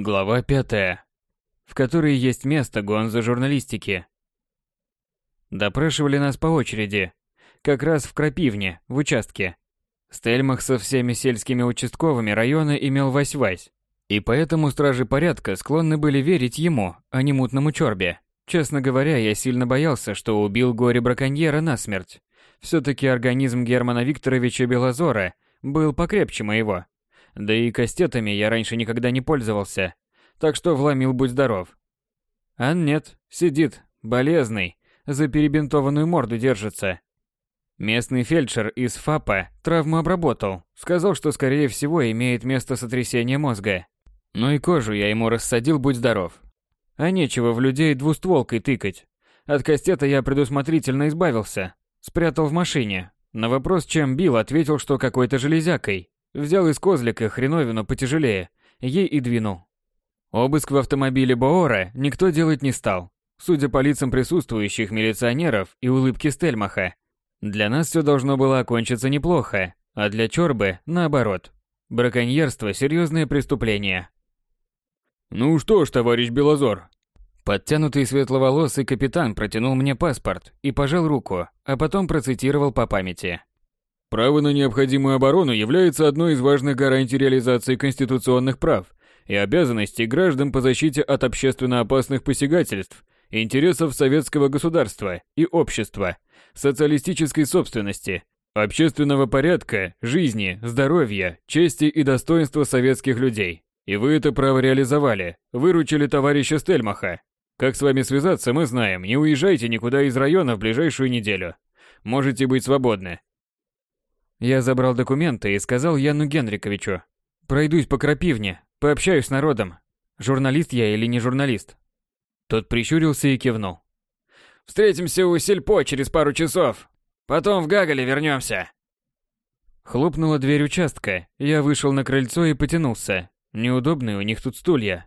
Глава пятая, в которой есть место гонза журналистики. Допрашивали нас по очереди, как раз в Крапивне, в участке. Стельмах со всеми сельскими участковыми района имел вась-вась, и поэтому стражи порядка склонны были верить ему, а не мутному чорбе. Честно говоря, я сильно боялся, что убил горе-браконьера насмерть. Все-таки организм Германа Викторовича Белозора был покрепче моего. Да и кастетами я раньше никогда не пользовался, так что вломил будь здоров. А нет, сидит, болезный, за перебинтованную морду держится. Местный фельдшер из ФАПа травму обработал, сказал, что скорее всего имеет место сотрясение мозга. Ну и кожу я ему рассадил, будь здоров. А нечего в людей двустволкой тыкать. От кастета я предусмотрительно избавился. Спрятал в машине. На вопрос, чем бил, ответил, что какой-то железякой. Взял из козлика хреновину потяжелее, ей и двинул. Обыск в автомобиле Боора никто делать не стал, судя по лицам присутствующих милиционеров и улыбке Стельмаха. Для нас все должно было окончиться неплохо, а для Чорбы наоборот. Браконьерство – серьезное преступление. «Ну что ж, товарищ Белозор». Подтянутый светловолосый капитан протянул мне паспорт и пожал руку, а потом процитировал по памяти. Право на необходимую оборону является одной из важных гарантий реализации конституционных прав и обязанностей граждан по защите от общественно опасных посягательств, интересов советского государства и общества, социалистической собственности, общественного порядка, жизни, здоровья, чести и достоинства советских людей. И вы это право реализовали, выручили товарища Стельмаха. Как с вами связаться, мы знаем, не уезжайте никуда из района в ближайшую неделю. Можете быть свободны. Я забрал документы и сказал Яну Генриковичу. Пройдусь по крапивне, пообщаюсь с народом. Журналист я или не журналист? Тот прищурился и кивнул. Встретимся у сельпо через пару часов. Потом в Гаголе вернемся. Хлопнула дверь участка. Я вышел на крыльцо и потянулся. Неудобные у них тут стулья.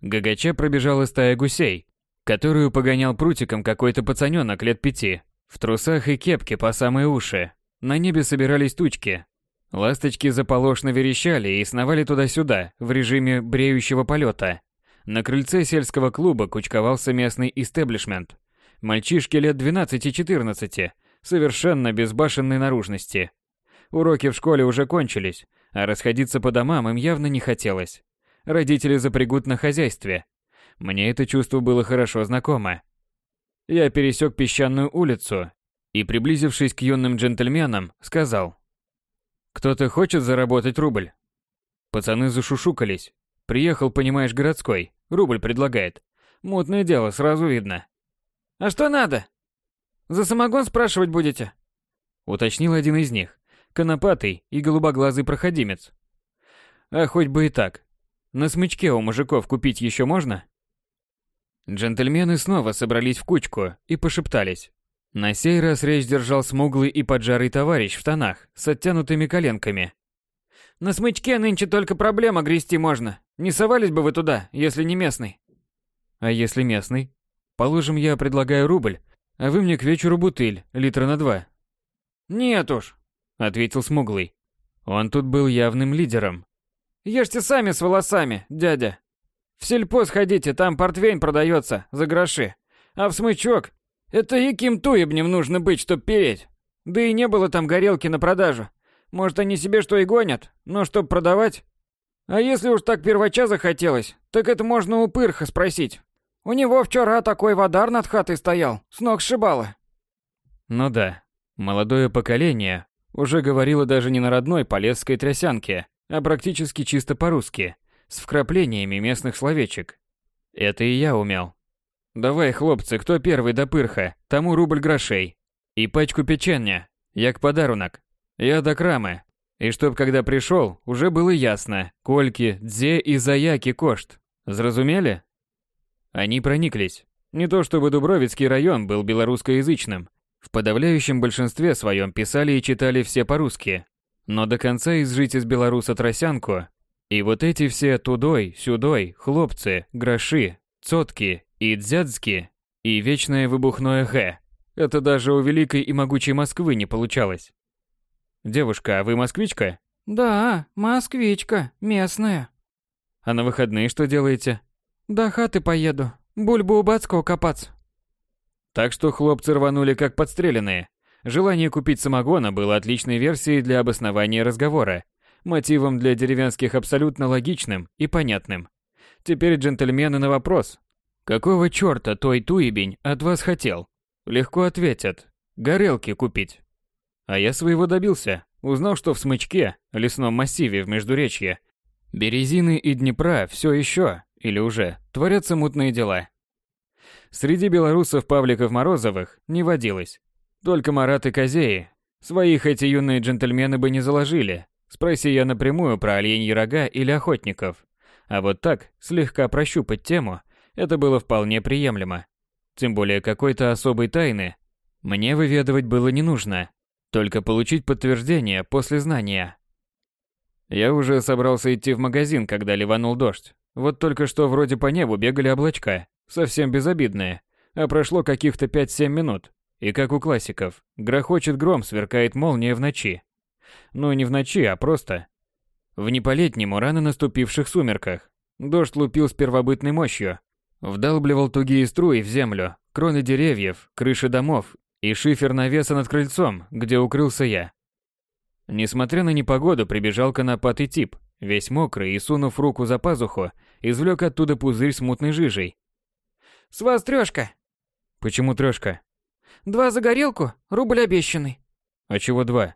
Гагача пробежала стая гусей, которую погонял прутиком какой-то пацанёнок лет пяти, в трусах и кепке по самые уши. На небе собирались тучки. Ласточки заполошно верещали и сновали туда-сюда в режиме бреющего полета. На крыльце сельского клуба кучковался местный истеблишмент. Мальчишки лет 12-14, совершенно безбашенной наружности. Уроки в школе уже кончились, а расходиться по домам им явно не хотелось. Родители запрягут на хозяйстве. Мне это чувство было хорошо знакомо. Я пересек песчаную улицу и, приблизившись к юным джентльменам, сказал. «Кто-то хочет заработать рубль?» Пацаны зашушукались. «Приехал, понимаешь, городской. Рубль предлагает. Мутное дело, сразу видно». «А что надо? За самогон спрашивать будете?» Уточнил один из них. Конопатый и голубоглазый проходимец. «А хоть бы и так. На смычке у мужиков купить еще можно?» Джентльмены снова собрались в кучку и пошептались. На сей раз речь держал смуглый и поджарый товарищ в тонах, с оттянутыми коленками. «На смычке нынче только проблема грести можно. Не совались бы вы туда, если не местный». «А если местный? Положим, я предлагаю рубль, а вы мне к вечеру бутыль, литра на два». «Нет уж», — ответил смуглый. Он тут был явным лидером. «Ешьте сами с волосами, дядя. В сельпо сходите, там портвейн продается за гроши. А в смычок это яким туебнем нужно быть, чтоб переть? Да и не было там горелки на продажу. Может, они себе что и гонят, но чтоб продавать? А если уж так первача захотелось, так это можно у Пырха спросить. У него вчера такой водар над хатой стоял, с ног сшибало. Ну да, молодое поколение уже говорило даже не на родной полесской трясянке, а практически чисто по-русски, с вкраплениями местных словечек. Это и я умел. Давай, хлопцы, кто первый до пырха, тому рубль грошей. И пачку печенья, як подарунок. Я до крамы. И чтоб когда пришел, уже было ясно, кольки, дзе и заяки кошт. Зразумели? Они прониклись. Не то чтобы Дубровицкий район был белорусскоязычным. В подавляющем большинстве своем писали и читали все по-русски. Но до конца изжить из белоруса тросянку. И вот эти все тудой, сюдой, хлопцы, гроши, цотки и дзядзки, и вечное выбухное «х». Это даже у великой и могучей Москвы не получалось. Девушка, а вы москвичка? Да, москвичка, местная. А на выходные что делаете? До хаты поеду. Бульбу у Бацкого копаться. Так что хлопцы рванули как подстреленные. Желание купить самогона было отличной версией для обоснования разговора, мотивом для деревенских абсолютно логичным и понятным. Теперь джентльмены на вопрос. Какого чёрта той туебень от вас хотел? Легко ответят. Горелки купить. А я своего добился. Узнал, что в Смычке, лесном массиве в Междуречье, Березины и Днепра все еще, или уже, творятся мутные дела. Среди белорусов Павликов-Морозовых не водилось. Только Марат и Козеи. Своих эти юные джентльмены бы не заложили. Спроси я напрямую про оленьи рога или охотников. А вот так, слегка прощупать тему, это было вполне приемлемо. Тем более какой-то особой тайны мне выведывать было не нужно. Только получить подтверждение после знания. Я уже собрался идти в магазин, когда ливанул дождь. Вот только что вроде по небу бегали облачка, совсем безобидные, а прошло каких-то 5-7 минут. И как у классиков, грохочет гром, сверкает молния в ночи. Ну, не в ночи, а просто. В неполетнему рано наступивших сумерках. Дождь лупил с первобытной мощью. Вдалбливал тугие струи в землю, кроны деревьев, крыши домов и шифер навеса над крыльцом, где укрылся я. Несмотря на непогоду, прибежал конопатый тип, весь мокрый и, сунув руку за пазуху, извлек оттуда пузырь с мутной жижей. «С вас трёшка!» «Почему трёшка?» «Два за горелку, рубль обещанный». «А чего два?»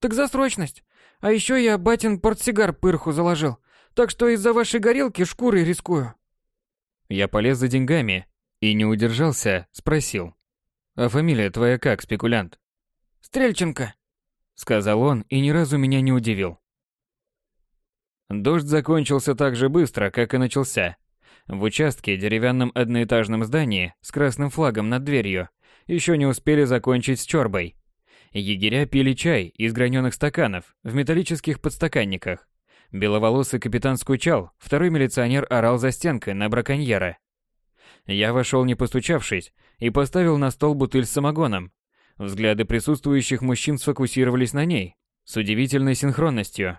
«Так за срочность. А ещё я батин портсигар пырху заложил, так что из-за вашей горелки шкурой рискую». Я полез за деньгами и не удержался, спросил. «А фамилия твоя как, спекулянт?» «Стрельченко», сказал он и ни разу меня не удивил. Дождь закончился так же быстро, как и начался. В участке, деревянном одноэтажном здании с красным флагом над дверью, еще не успели закончить с чорбой. Егеря пили чай из граненых стаканов в металлических подстаканниках. Беловолосый капитан скучал, второй милиционер орал за стенкой на браконьера. Я вошел не постучавшись и поставил на стол бутыль с самогоном, Взгляды присутствующих мужчин сфокусировались на ней с удивительной синхронностью.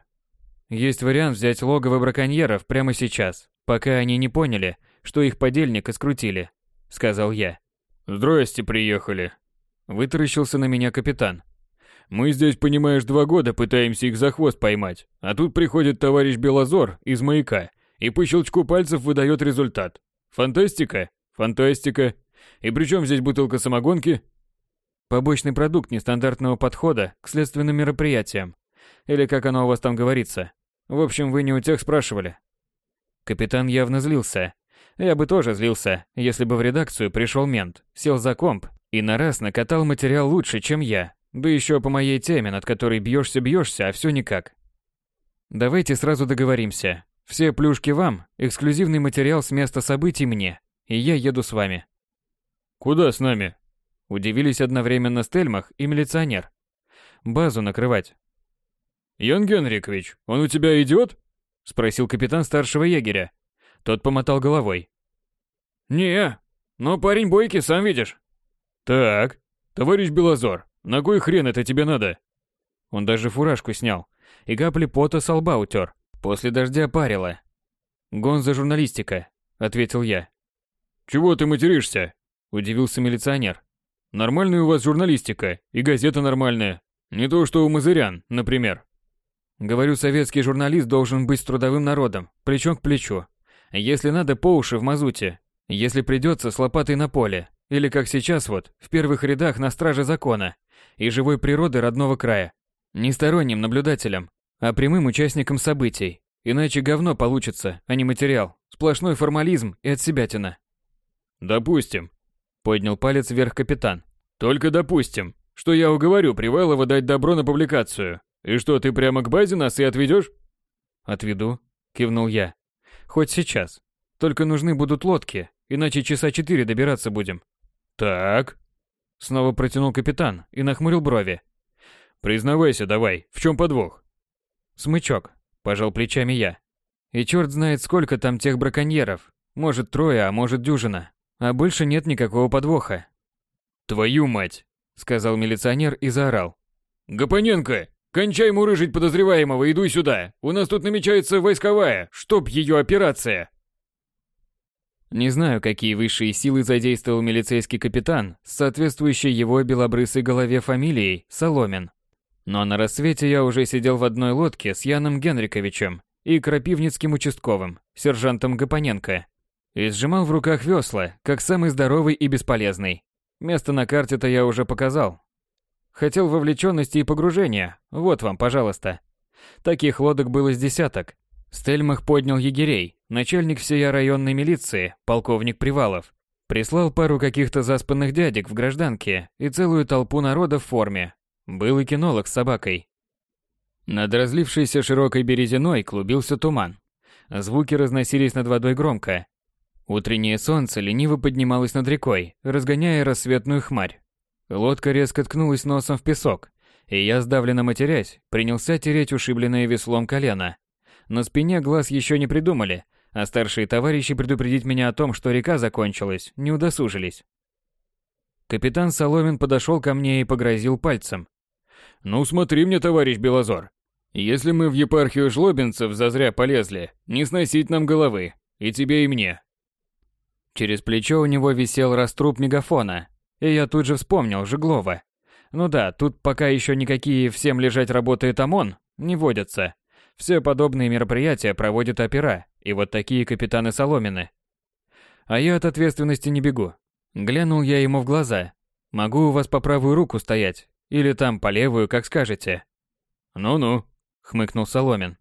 Есть вариант взять логово браконьеров прямо сейчас, пока они не поняли, что их подельника скрутили, сказал я. Здрасте, приехали. Вытаращился на меня капитан. Мы здесь, понимаешь, два года пытаемся их за хвост поймать, а тут приходит товарищ Белозор из маяка и по щелчку пальцев выдает результат. Фантастика? Фантастика. И при чем здесь бутылка самогонки? Побочный продукт нестандартного подхода к следственным мероприятиям. Или как оно у вас там говорится. В общем, вы не у тех спрашивали. Капитан явно злился. Я бы тоже злился, если бы в редакцию пришел мент, сел за комп и на раз накатал материал лучше, чем я. Да еще по моей теме, над которой бьешься-бьешься, а все никак. Давайте сразу договоримся. Все плюшки вам, эксклюзивный материал с места событий мне, и я еду с вами. Куда с нами? Удивились одновременно Стельмах и милиционер. Базу накрывать. «Ян Генрикович, он у тебя идиот?» Спросил капитан старшего егеря. Тот помотал головой. «Не, но парень бойкий, сам видишь». «Так, товарищ Белозор, на кой хрен это тебе надо?» Он даже фуражку снял и капли пота со лба утер. После дождя парило. «Гон за журналистика», — ответил я. «Чего ты материшься?» — удивился милиционер. Нормальная у вас журналистика, и газета нормальная. Не то, что у Мазырян, например. Говорю, советский журналист должен быть с трудовым народом, плечом к плечу. Если надо, по уши в мазуте. Если придется, с лопатой на поле. Или как сейчас вот, в первых рядах на страже закона и живой природы родного края. Не сторонним наблюдателем, а прямым участником событий. Иначе говно получится, а не материал. Сплошной формализм и отсебятина. Допустим, Поднял палец вверх капитан. Только допустим, что я уговорю Привайлова дать добро на публикацию. И что, ты прямо к базе нас и отведешь? Отведу, кивнул я. Хоть сейчас. Только нужны будут лодки, иначе часа четыре добираться будем. Так. Снова протянул капитан и нахмурил брови. Признавайся давай, в чем подвох? Смычок, пожал плечами я. И черт знает, сколько там тех браконьеров. Может, трое, а может, дюжина. А больше нет никакого подвоха. «Твою мать!» — сказал милиционер и заорал. «Гапоненко, «Кончай мурыжить подозреваемого, иду сюда! У нас тут намечается войсковая, чтоб ее операция!» Не знаю, какие высшие силы задействовал милицейский капитан с соответствующей его белобрысой голове фамилией Соломин. Но на рассвете я уже сидел в одной лодке с Яном Генриковичем и крапивницким участковым, сержантом Гапоненко, и сжимал в руках весла, как самый здоровый и бесполезный. Место на карте-то я уже показал. Хотел вовлеченности и погружения, вот вам, пожалуйста. Таких лодок было с десяток. Стельмах поднял егерей, начальник всей районной милиции, полковник Привалов. Прислал пару каких-то заспанных дядек в гражданке и целую толпу народа в форме. Был и кинолог с собакой. Над разлившейся широкой березиной клубился туман. Звуки разносились над водой громко. Утреннее солнце лениво поднималось над рекой, разгоняя рассветную хмарь. Лодка резко ткнулась носом в песок, и я, сдавленно матерясь, принялся тереть ушибленное веслом колено. На спине глаз еще не придумали, а старшие товарищи предупредить меня о том, что река закончилась, не удосужились. Капитан Соломин подошел ко мне и погрозил пальцем. «Ну смотри мне, товарищ Белозор, если мы в епархию жлобинцев зазря полезли, не сносить нам головы. И тебе, и мне. Через плечо у него висел раструб мегафона, и я тут же вспомнил Жеглова. Ну да, тут пока еще никакие «всем лежать работает ОМОН» не водятся. Все подобные мероприятия проводят опера, и вот такие капитаны Соломины. А я от ответственности не бегу. Глянул я ему в глаза. Могу у вас по правую руку стоять, или там по левую, как скажете. Ну-ну, хмыкнул Соломин.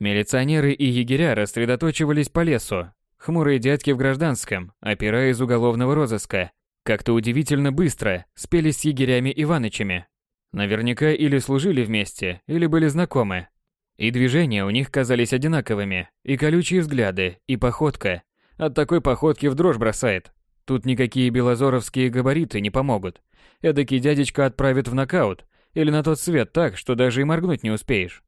Милиционеры и егеря рассредоточивались по лесу. Хмурые дядьки в гражданском, опера из уголовного розыска, как-то удивительно быстро спелись с егерями Иванычами. Наверняка или служили вместе, или были знакомы. И движения у них казались одинаковыми, и колючие взгляды, и походка. От такой походки в дрожь бросает. Тут никакие белозоровские габариты не помогут. Эдакий дядечка отправит в нокаут или на тот свет так, что даже и моргнуть не успеешь.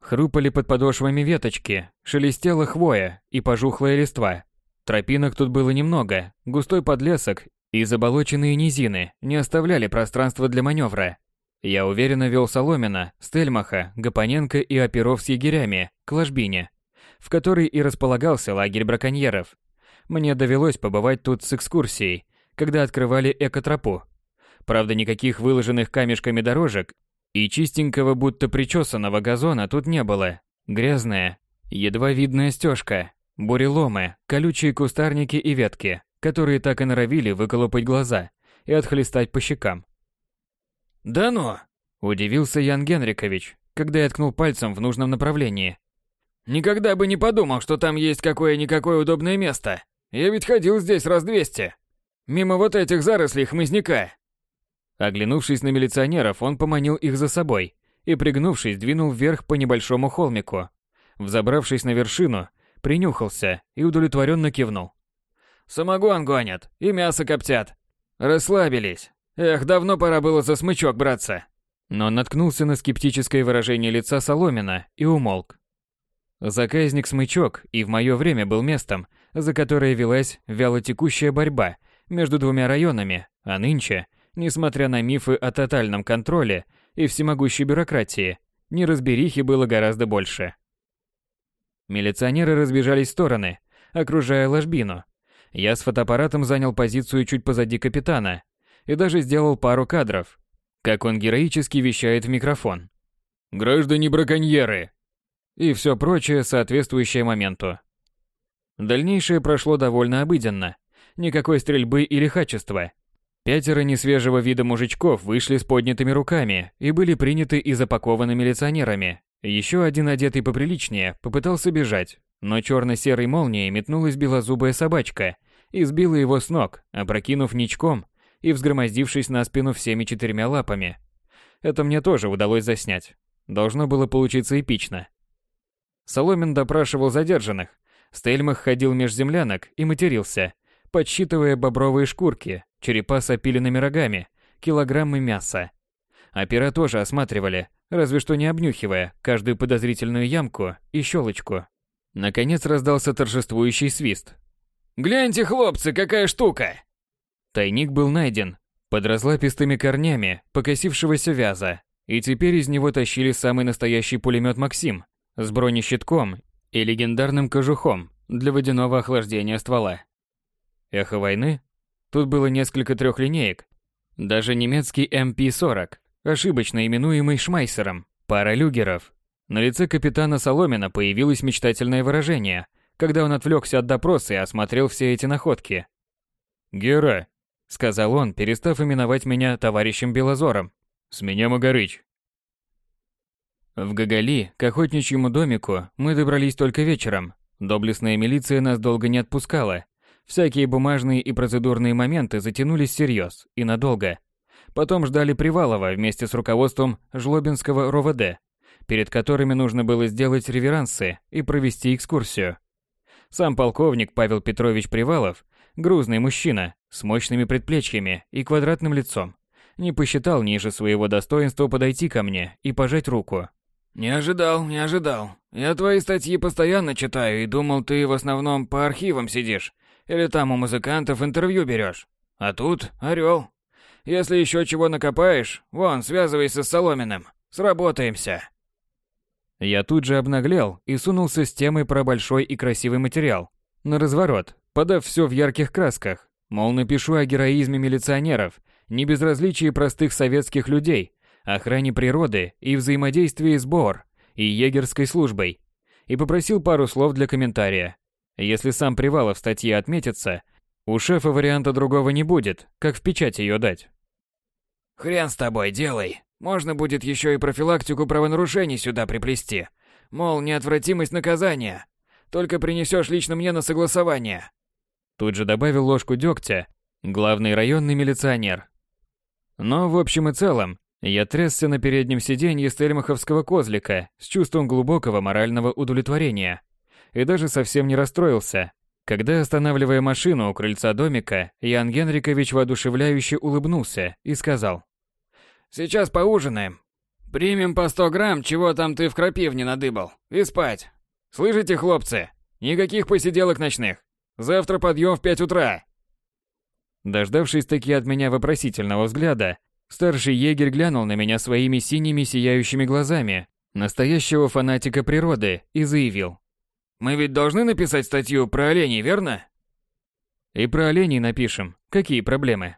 Хрупали под подошвами веточки, шелестела хвоя и пожухлая листва. Тропинок тут было немного, густой подлесок и заболоченные низины не оставляли пространства для маневра. Я уверенно вел Соломина, Стельмаха, Гапоненко и оперов с егерями к ложбине, в которой и располагался лагерь браконьеров. Мне довелось побывать тут с экскурсией, когда открывали экотропу. Правда, никаких выложенных камешками дорожек и чистенького, будто причесанного газона тут не было. Грязная, едва видная стежка, буреломы, колючие кустарники и ветки, которые так и норовили выколупать глаза и отхлестать по щекам. «Да ну!» – удивился Ян Генрикович, когда я ткнул пальцем в нужном направлении. «Никогда бы не подумал, что там есть какое-никакое удобное место. Я ведь ходил здесь раз двести. Мимо вот этих зарослей хмызняка. Оглянувшись на милиционеров, он поманил их за собой и, пригнувшись, двинул вверх по небольшому холмику. Взобравшись на вершину, принюхался и удовлетворенно кивнул. «Самогон гонят и мясо коптят. Расслабились. Эх, давно пора было за смычок браться». Но наткнулся на скептическое выражение лица Соломина и умолк. Заказник Смычок и в мое время был местом, за которое велась вялотекущая борьба между двумя районами, а нынче – Несмотря на мифы о тотальном контроле и всемогущей бюрократии, неразберихи было гораздо больше. Милиционеры разбежались в стороны, окружая ложбину. Я с фотоаппаратом занял позицию чуть позади капитана и даже сделал пару кадров, как он героически вещает в микрофон. «Граждане-браконьеры!» И все прочее, соответствующее моменту. Дальнейшее прошло довольно обыденно. Никакой стрельбы или хачества. Пятеро несвежего вида мужичков вышли с поднятыми руками и были приняты и запакованы милиционерами. Еще один, одетый поприличнее, попытался бежать, но черно-серой молнией метнулась белозубая собачка и сбила его с ног, опрокинув ничком и взгромоздившись на спину всеми четырьмя лапами. Это мне тоже удалось заснять. Должно было получиться эпично. Соломин допрашивал задержанных. Стельмах ходил меж землянок и матерился, подсчитывая бобровые шкурки, черепа с опиленными рогами, килограммы мяса. Опера тоже осматривали, разве что не обнюхивая каждую подозрительную ямку и щелочку. Наконец раздался торжествующий свист. «Гляньте, хлопцы, какая штука!» Тайник был найден под разлапистыми корнями покосившегося вяза. И теперь из него тащили самый настоящий пулемет «Максим» с бронещитком и легендарным кожухом для водяного охлаждения ствола. Эхо войны? Тут было несколько трехлинеек. Даже немецкий МП-40, ошибочно именуемый Шмайсером, пара люгеров. На лице капитана Соломина появилось мечтательное выражение, когда он отвлекся от допроса и осмотрел все эти находки. «Гера», — сказал он, перестав именовать меня товарищем Белозором, — «с меня Магарыч». В Гагали, к охотничьему домику, мы добрались только вечером. Доблестная милиция нас долго не отпускала. Всякие бумажные и процедурные моменты затянулись всерьез и надолго. Потом ждали Привалова вместе с руководством Жлобинского РОВД, перед которыми нужно было сделать реверансы и провести экскурсию. Сам полковник Павел Петрович Привалов, грузный мужчина с мощными предплечьями и квадратным лицом, не посчитал ниже своего достоинства подойти ко мне и пожать руку. «Не ожидал, не ожидал. Я твои статьи постоянно читаю и думал, ты в основном по архивам сидишь или там у музыкантов интервью берешь. А тут орел. Если еще чего накопаешь, вон, связывайся с Соломиным. Сработаемся». Я тут же обнаглел и сунулся с темой про большой и красивый материал. На разворот, подав все в ярких красках. Мол, напишу о героизме милиционеров, небезразличии простых советских людей, охране природы и взаимодействии с БОР и егерской службой. И попросил пару слов для комментария. Если сам Привалов в статье отметится, у шефа варианта другого не будет, как в печать ее дать. «Хрен с тобой, делай. Можно будет еще и профилактику правонарушений сюда приплести. Мол, неотвратимость наказания. Только принесешь лично мне на согласование». Тут же добавил ложку дегтя главный районный милиционер. Но в общем и целом, я трясся на переднем сиденье стельмаховского козлика с чувством глубокого морального удовлетворения. И даже совсем не расстроился, когда, останавливая машину у крыльца домика, Ян Генрикович воодушевляюще улыбнулся и сказал. Сейчас поужинаем. Примем по 100 грамм, чего там ты в крапивне надыбал, и спать. Слышите, хлопцы? Никаких посиделок ночных. Завтра подъем в 5 утра. Дождавшись таки от меня вопросительного взгляда, старший егерь глянул на меня своими синими сияющими глазами, настоящего фанатика природы, и заявил. «Мы ведь должны написать статью про оленей, верно?» «И про оленей напишем. Какие проблемы?»